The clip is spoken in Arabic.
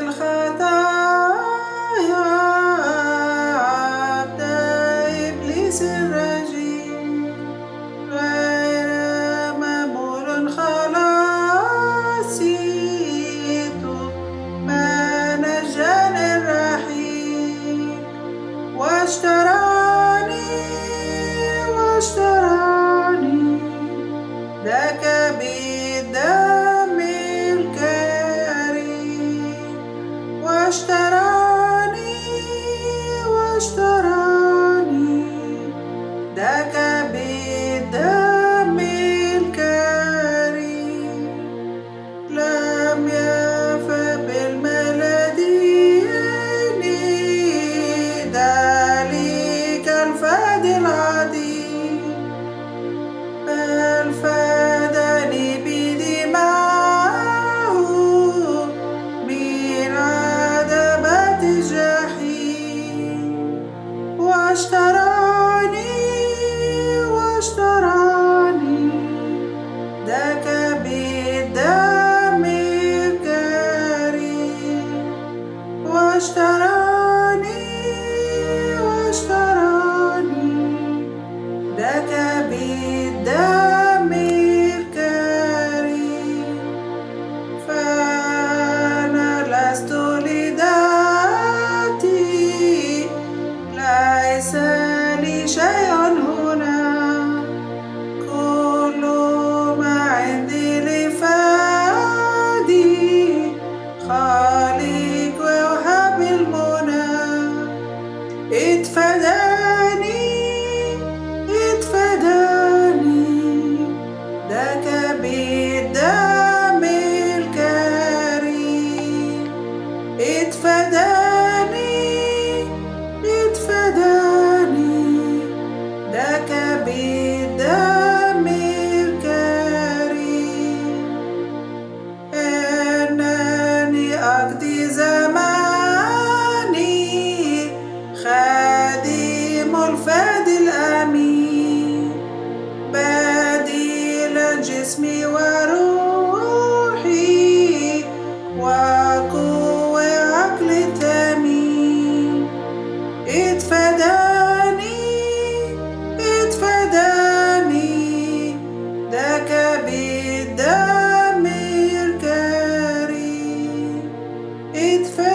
الخطايا واشتراني واشتراني. ده بادل الأمين بادل جسمي وروحي وقوة عقلي تامين. اتفداني اتفداني ذاك بالدم الكريم. اتفداني.